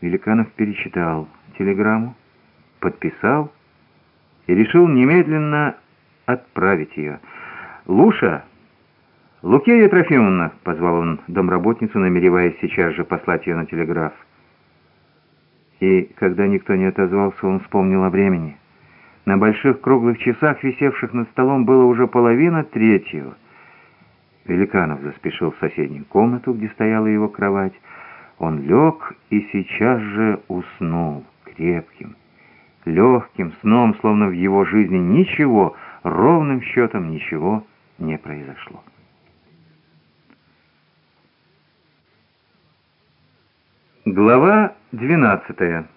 Великанов перечитал телеграмму, подписал и решил немедленно отправить ее. «Луша!» «Лукерья Трофимовна!» — позвал он домработницу, намереваясь сейчас же послать ее на телеграф. И когда никто не отозвался, он вспомнил о времени. На больших круглых часах, висевших над столом, было уже половина третьего. Великанов заспешил в соседнюю комнату, где стояла его кровать. Он лег и сейчас же уснул крепким, легким сном, словно в его жизни ничего, ровным счетом ничего не произошло. Глава двенадцатая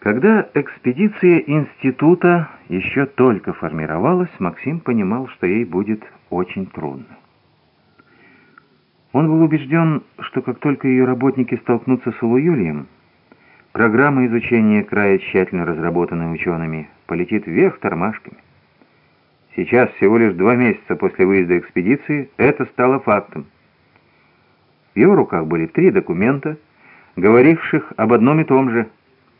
Когда экспедиция института еще только формировалась, Максим понимал, что ей будет очень трудно. Он был убежден, что как только ее работники столкнутся с Улуюлием, программа изучения края, тщательно разработанная учеными, полетит вверх тормашками. Сейчас, всего лишь два месяца после выезда экспедиции, это стало фактом. В его руках были три документа, говоривших об одном и том же.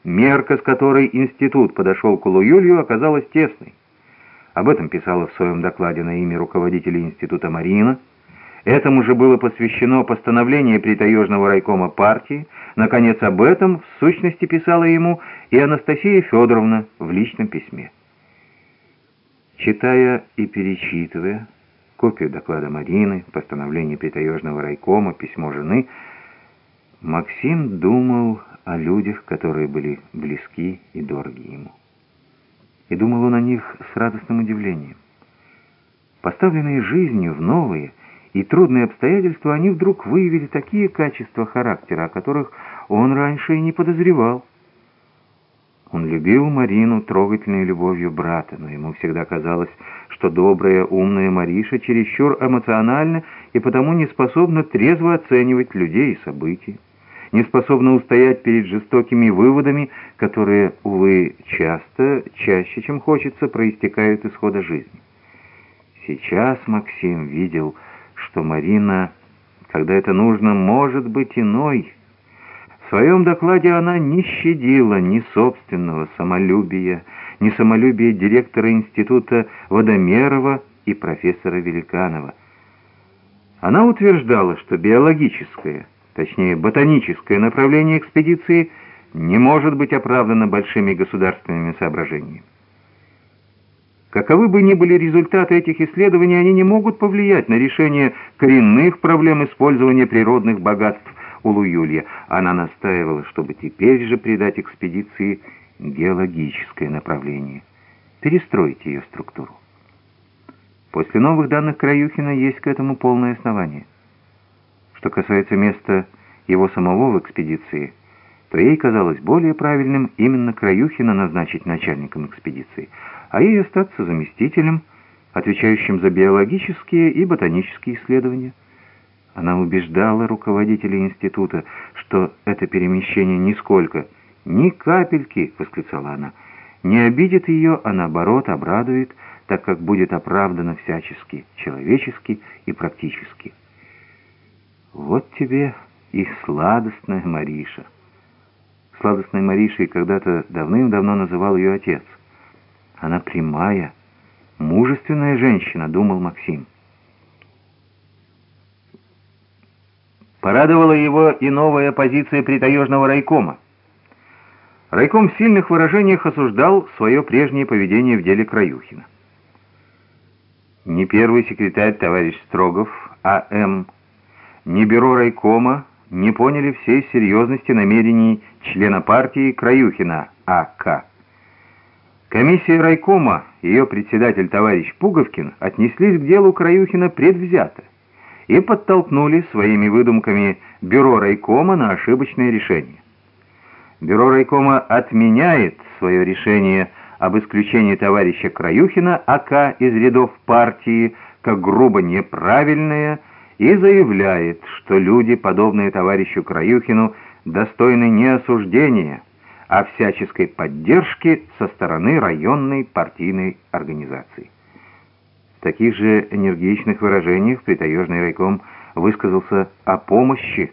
Мерка, с которой институт подошел к Улуюлью, оказалась тесной. Об этом писала в своем докладе на имя руководителя института Марина, Этому же было посвящено постановление притаежного райкома партии. Наконец, об этом в сущности писала ему и Анастасия Федоровна в личном письме. Читая и перечитывая копию доклада Марины, постановление притаежного райкома, письмо жены, Максим думал о людях, которые были близки и дороги ему. И думал он о них с радостным удивлением. Поставленные жизнью в новые, и трудные обстоятельства, они вдруг выявили такие качества характера, о которых он раньше и не подозревал. Он любил Марину трогательной любовью брата, но ему всегда казалось, что добрая, умная Мариша чересчур эмоциональна и потому не способна трезво оценивать людей и события, не способна устоять перед жестокими выводами, которые, увы, часто, чаще, чем хочется, проистекают из хода жизни. Сейчас Максим видел, что Марина, когда это нужно, может быть иной. В своем докладе она не щадила ни собственного самолюбия, ни самолюбия директора института Водомерова и профессора Великанова. Она утверждала, что биологическое, точнее ботаническое направление экспедиции не может быть оправдано большими государственными соображениями. Каковы бы ни были результаты этих исследований, они не могут повлиять на решение коренных проблем использования природных богатств Улу-Юлья. Она настаивала, чтобы теперь же придать экспедиции геологическое направление, перестроить ее структуру. После новых данных Краюхина есть к этому полное основание. Что касается места его самого в экспедиции, то ей казалось более правильным именно Краюхина назначить начальником экспедиции – а ей остаться заместителем, отвечающим за биологические и ботанические исследования. Она убеждала руководителей института, что это перемещение нисколько, ни капельки, восклицала она, не обидит ее, а наоборот обрадует, так как будет оправдано всячески, человечески и практически. Вот тебе и сладостная Мариша. Сладостной Маришей когда-то давным-давно называл ее отец. Она прямая, мужественная женщина, думал Максим. Порадовала его и новая позиция притаежного райкома. Райком в сильных выражениях осуждал свое прежнее поведение в деле Краюхина. Ни первый секретарь товарищ Строгов, А.М., ни бюро райкома не поняли всей серьезности намерений члена партии Краюхина, А.К. Комиссия райкома ее председатель товарищ Пуговкин отнеслись к делу Краюхина предвзято и подтолкнули своими выдумками бюро райкома на ошибочное решение. Бюро райкома отменяет свое решение об исключении товарища Краюхина АК из рядов партии как грубо неправильное и заявляет, что люди, подобные товарищу Краюхину, достойны не осуждения, о всяческой поддержке со стороны районной партийной организации. В таких же энергичных выражениях притаежный райком высказался о помощи